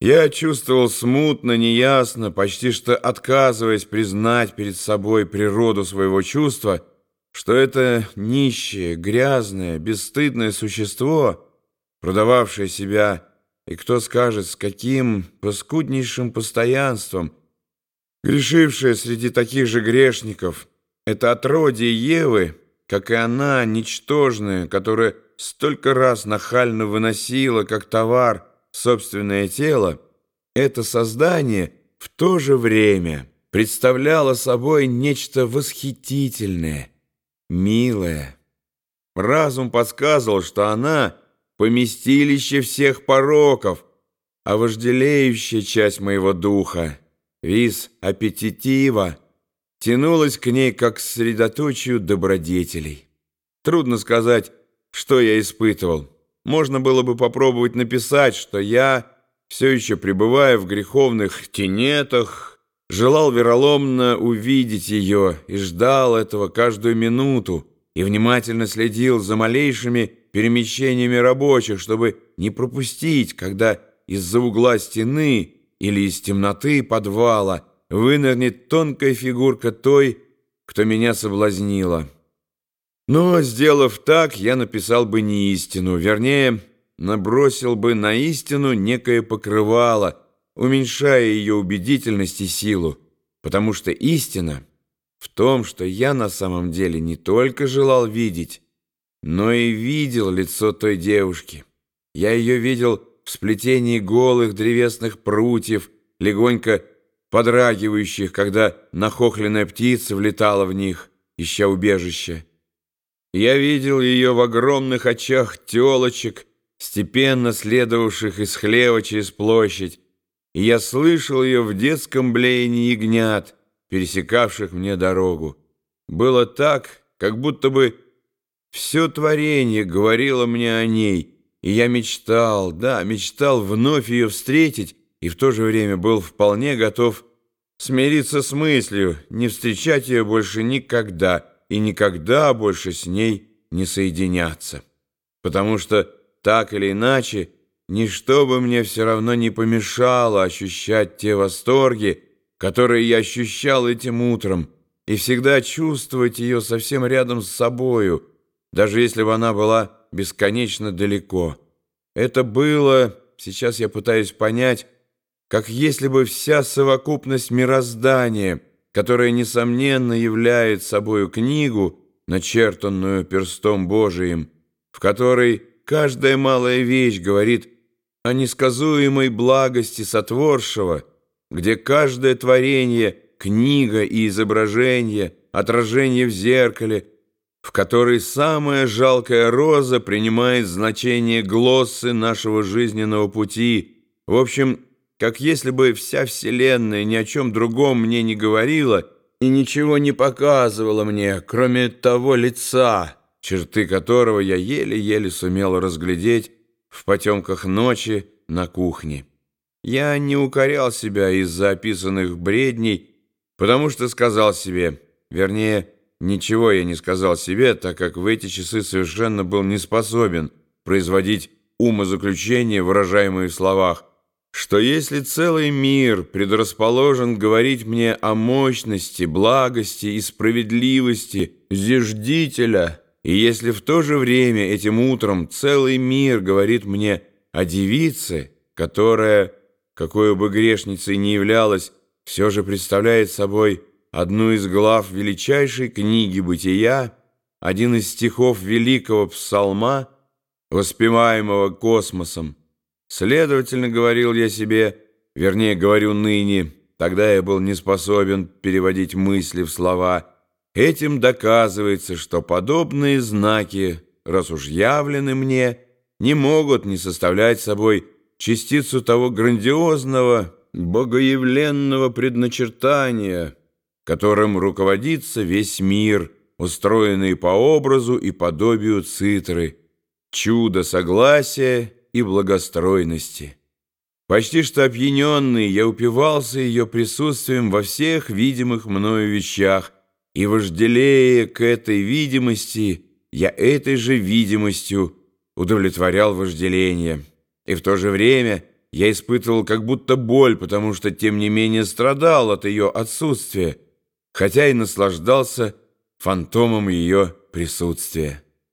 Я чувствовал смутно, неясно, почти что отказываясь признать перед собой природу своего чувства, что это нищее, грязное, бесстыдное существо, продававшее себя, и кто скажет, с каким поскуднейшим постоянством, грешившее среди таких же грешников, это отродье Евы, как и она, ничтожная, которая столько раз нахально выносила, как товар, собственное тело, это создание в то же время представляло собой нечто восхитительное, милое. Разум подсказывал, что она — поместилище всех пороков, а вожделеющая часть моего духа, вис аппетитива, тянулась к ней как к средоточию добродетелей. Трудно сказать, что я испытывал. Можно было бы попробовать написать, что я, все еще пребывая в греховных тенетах, желал вероломно увидеть ее и ждал этого каждую минуту и внимательно следил за малейшими перемещениями рабочих, чтобы не пропустить, когда из-за угла стены или из темноты подвала вынырнет тонкая фигурка той, кто меня соблазнила. Но, сделав так, я написал бы не истину, вернее, набросил бы на истину некое покрывало, уменьшая ее убедительность и силу, потому что истина в том, что я на самом деле не только желал видеть, но и видел лицо той девушки. Я ее видел в сплетении голых древесных прутьев, легонько подрагивающих, когда нахохленная птица влетала в них, ища убежище. Я видел ее в огромных очах телочек, степенно следовавших из хлева через площадь, и я слышал ее в детском блеянии ягнят, пересекавших мне дорогу. Было так, как будто бы все творение говорило мне о ней, и я мечтал, да, мечтал вновь ее встретить, и в то же время был вполне готов смириться с мыслью, не встречать ее больше никогда — и никогда больше с ней не соединяться. Потому что так или иначе, ничто бы мне все равно не помешало ощущать те восторги, которые я ощущал этим утром, и всегда чувствовать ее совсем рядом с собою, даже если бы она была бесконечно далеко. Это было, сейчас я пытаюсь понять, как если бы вся совокупность мироздания — которая, несомненно, является собою книгу, начертанную перстом Божиим, в которой каждая малая вещь говорит о несказуемой благости сотворшего, где каждое творение — книга и изображение, отражение в зеркале, в которой самая жалкая роза принимает значение глоссы нашего жизненного пути, в общем, как если бы вся Вселенная ни о чем другом мне не говорила и ничего не показывала мне, кроме того лица, черты которого я еле-еле сумел разглядеть в потемках ночи на кухне. Я не укорял себя из-за описанных бредней, потому что сказал себе, вернее, ничего я не сказал себе, так как в эти часы совершенно был не способен производить умозаключения, выражаемые в словах, что если целый мир предрасположен говорить мне о мощности, благости и справедливости зиждителя, и если в то же время этим утром целый мир говорит мне о девице, которая, какой бы грешницей ни являлась, все же представляет собой одну из глав величайшей книги «Бытия», один из стихов великого псалма, воспеваемого космосом, Следовательно, говорил я себе, вернее, говорю ныне, тогда я был не способен переводить мысли в слова. Этим доказывается, что подобные знаки, раз уж явлены мне, не могут не составлять собой частицу того грандиозного, богоявленного предначертания, которым руководится весь мир, устроенный по образу и подобию цитры, чудо согласия и благостройности. Почти что опьяненный, я упивался ее присутствием во всех видимых мною вещах, и, вожделея к этой видимости, я этой же видимостью удовлетворял вожделение. И в то же время я испытывал как будто боль, потому что, тем не менее, страдал от ее отсутствия, хотя и наслаждался фантомом ее присутствия.